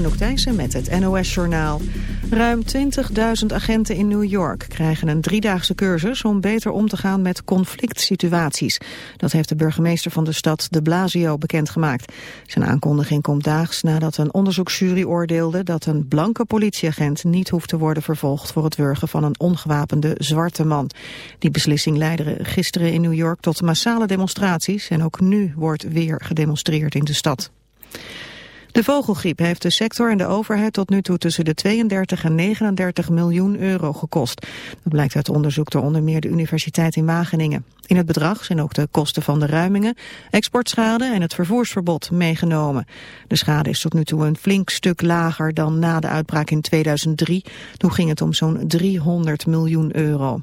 Anouk Thijssen met het NOS-journaal. Ruim 20.000 agenten in New York krijgen een driedaagse cursus... om beter om te gaan met conflict situaties. Dat heeft de burgemeester van de stad de Blasio bekendgemaakt. Zijn aankondiging komt daags nadat een onderzoeksjury oordeelde... dat een blanke politieagent niet hoeft te worden vervolgd... voor het wurgen van een ongewapende zwarte man. Die beslissing leidde gisteren in New York tot massale demonstraties... en ook nu wordt weer gedemonstreerd in de stad. De vogelgriep heeft de sector en de overheid tot nu toe tussen de 32 en 39 miljoen euro gekost. Dat blijkt uit onderzoek door onder meer de Universiteit in Wageningen. In het bedrag zijn ook de kosten van de ruimingen, exportschade en het vervoersverbod meegenomen. De schade is tot nu toe een flink stuk lager dan na de uitbraak in 2003. Toen ging het om zo'n 300 miljoen euro.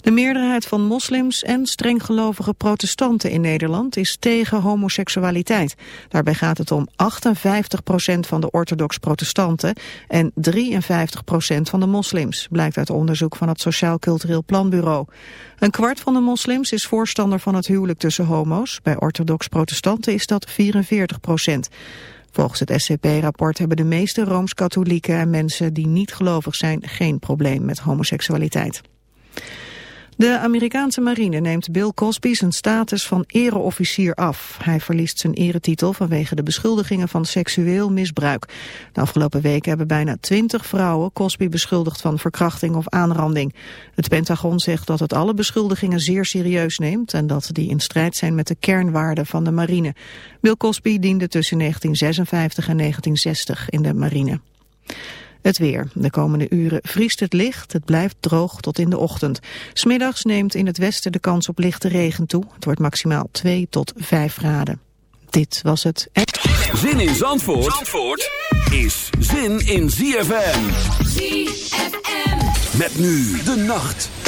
De meerderheid van moslims en strenggelovige protestanten in Nederland is tegen homoseksualiteit. Daarbij gaat het om 58% van de orthodox protestanten en 53% van de moslims, blijkt uit onderzoek van het Sociaal Cultureel Planbureau. Een kwart van de moslims is voorstander van het huwelijk tussen homo's. Bij orthodox protestanten is dat 44% Volgens het SCP-rapport hebben de meeste Rooms-Katholieken en mensen die niet gelovig zijn geen probleem met homoseksualiteit. De Amerikaanse marine neemt Bill Cosby zijn status van ereofficier af. Hij verliest zijn eretitel vanwege de beschuldigingen van seksueel misbruik. De afgelopen weken hebben bijna twintig vrouwen Cosby beschuldigd van verkrachting of aanranding. Het Pentagon zegt dat het alle beschuldigingen zeer serieus neemt... en dat die in strijd zijn met de kernwaarden van de marine. Bill Cosby diende tussen 1956 en 1960 in de marine. Het weer. De komende uren vriest het licht. Het blijft droog tot in de ochtend. Smiddags neemt in het westen de kans op lichte regen toe. Het wordt maximaal 2 tot 5 graden. Dit was het... Zin in Zandvoort, Zandvoort is zin in ZFM. ZFM. Met nu de nacht.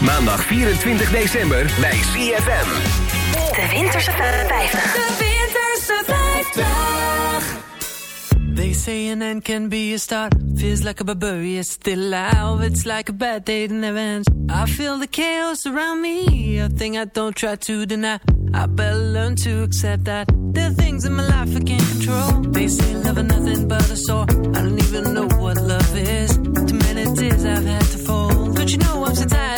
Maandag 24 december bij CFM. De Winterse 50. De Winterse 50. They say an end can be a start. Feels like a barbarian still alive. It's like a bad day that never ends. I feel the chaos around me. A thing I don't try to deny. I better learn to accept that. There are things in my life I can't control. They say love is nothing but a sore. I don't even know what love is. Too many tears I've had to fold. Don't you know I'm so tired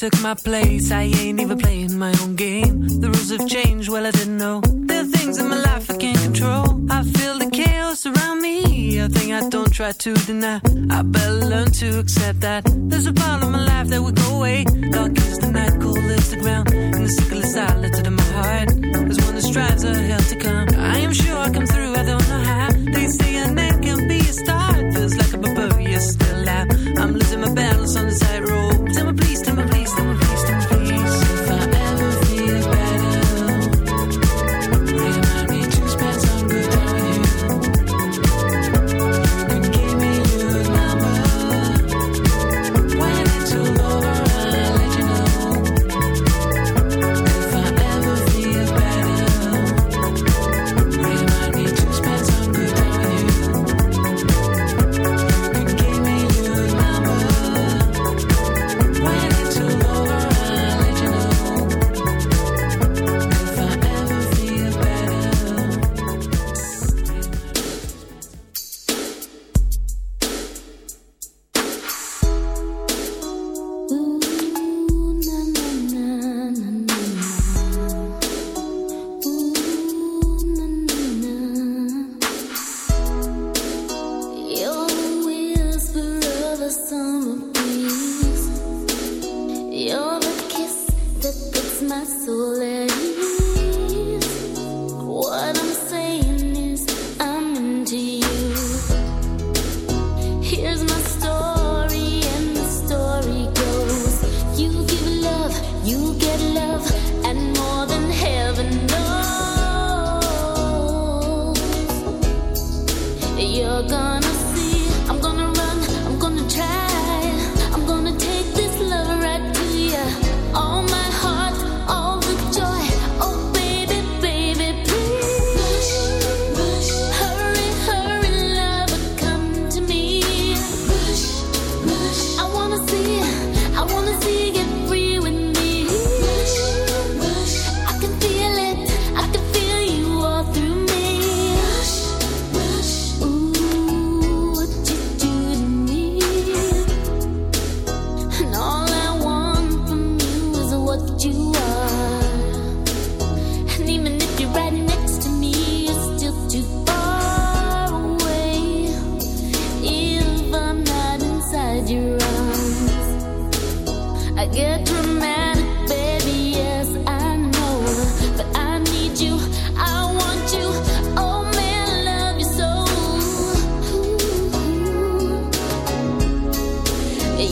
Took my place. I ain't even playing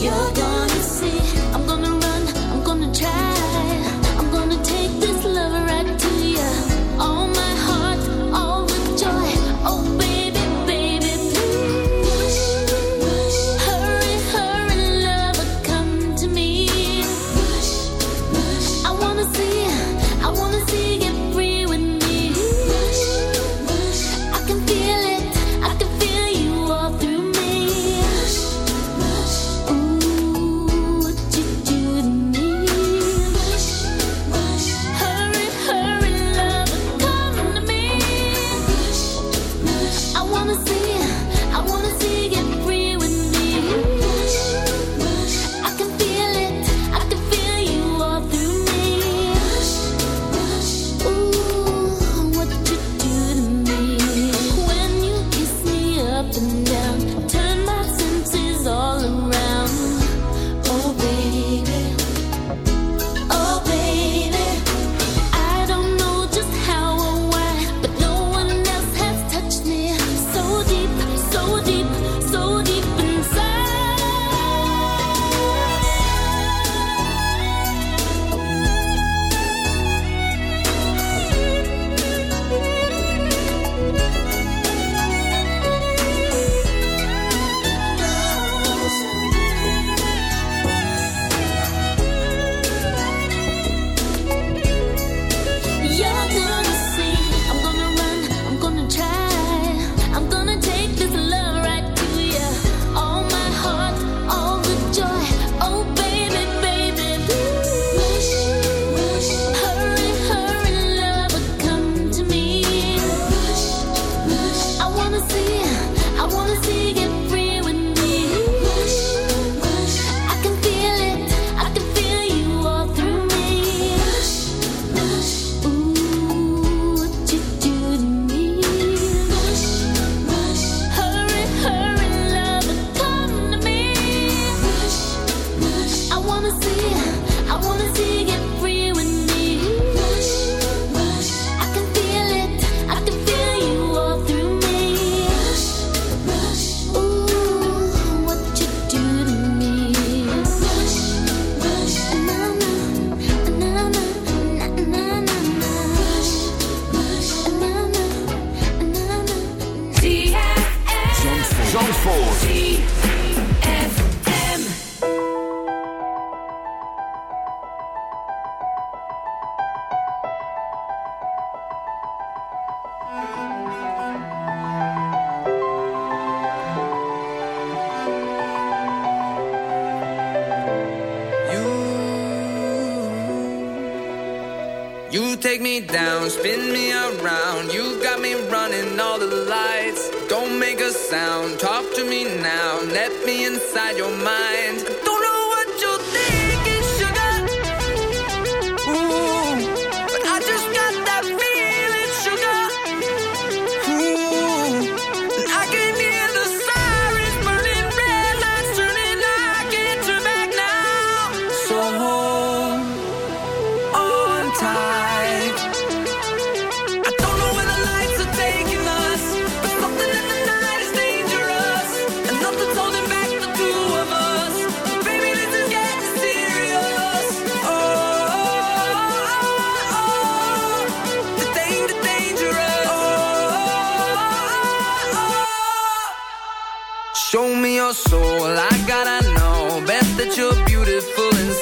you do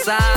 dançar.